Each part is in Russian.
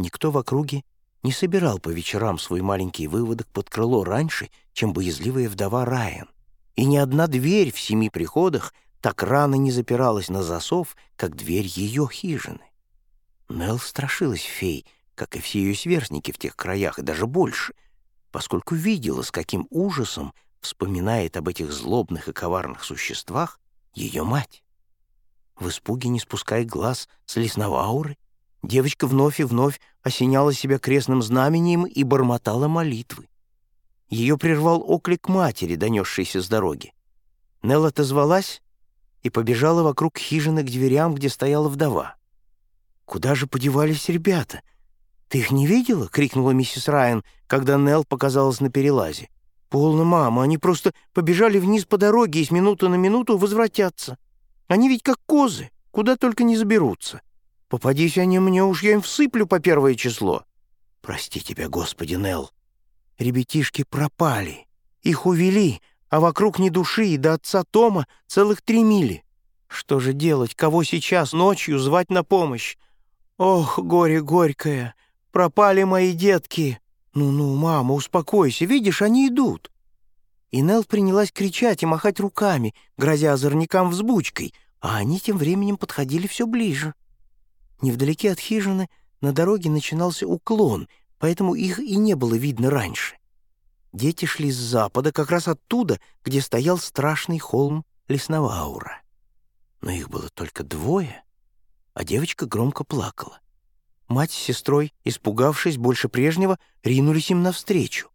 Никто в округе не собирал по вечерам свой маленький выводок под крыло раньше, чем боязливая вдова Райан, и ни одна дверь в семи приходах так рано не запиралась на засов, как дверь ее хижины. Нелл страшилась фей, как и все ее сверстники в тех краях, и даже больше, поскольку видела, с каким ужасом вспоминает об этих злобных и коварных существах ее мать. В испуге, не спуская глаз с лесного ауры, девочка вновь и вновь осеняла себя крестным знамением и бормотала молитвы. Ее прервал оклик матери, донесшийся с дороги. Нелл отозвалась и побежала вокруг хижины к дверям, где стояла вдова. «Куда же подевались ребята? Ты их не видела?» — крикнула миссис Райан, когда Нелл показалась на перелазе. «Полно, мама, они просто побежали вниз по дороге и с минуты на минуту возвратятся. Они ведь как козы, куда только не заберутся. Попадись они мне, уж я им всыплю по первое число». «Прости тебя, Господи, Нелл. Ребятишки пропали. Их увели, а вокруг ни души, и до отца Тома целых три мили. Что же делать, кого сейчас ночью звать на помощь? Ох, горе горькое, пропали мои детки. Ну-ну, мама, успокойся, видишь, они идут. И Нелл принялась кричать и махать руками, грозя озорникам взбучкой, а они тем временем подходили все ближе. Невдалеке от хижины на дороге начинался уклон, поэтому их и не было видно раньше. Дети шли с запада, как раз оттуда, где стоял страшный холм лесного аура. Но их было только двое, а девочка громко плакала. Мать с сестрой, испугавшись больше прежнего, ринулись им навстречу.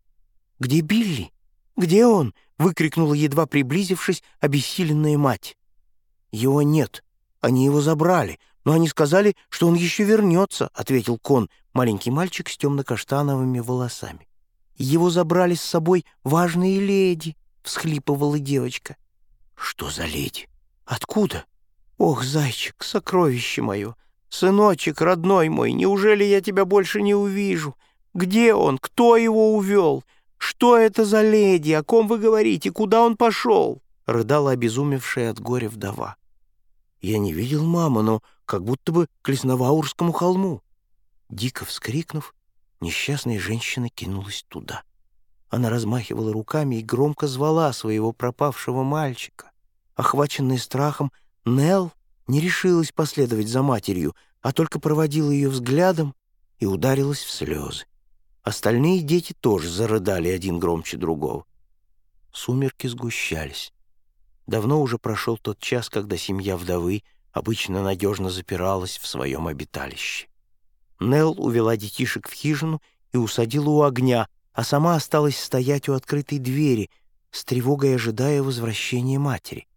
«Где Билли? Где он?» — выкрикнула, едва приблизившись, обессиленная мать. «Его нет. Они его забрали, но они сказали, что он еще вернется», — ответил Кон, маленький мальчик с темно-каштановыми волосами. Его забрали с собой важные леди», — всхлипывала девочка. «Что за леди? Откуда? Ох, зайчик, сокровище мое! Сыночек, родной мой, неужели я тебя больше не увижу? Где он? Кто его увел? Что это за леди? О ком вы говорите? Куда он пошел?» — рыдала обезумевшая от горя вдова. «Я не видел маму, но как будто бы к Лесноваурскому холму». Дико вскрикнув, Несчастная женщина кинулась туда. Она размахивала руками и громко звала своего пропавшего мальчика. Охваченная страхом, Нелл не решилась последовать за матерью, а только проводила ее взглядом и ударилась в слезы. Остальные дети тоже зарыдали один громче другого. Сумерки сгущались. Давно уже прошел тот час, когда семья вдовы обычно надежно запиралась в своем обиталище. Нелл увела детишек в хижину и усадила у огня, а сама осталась стоять у открытой двери, с тревогой ожидая возвращения матери.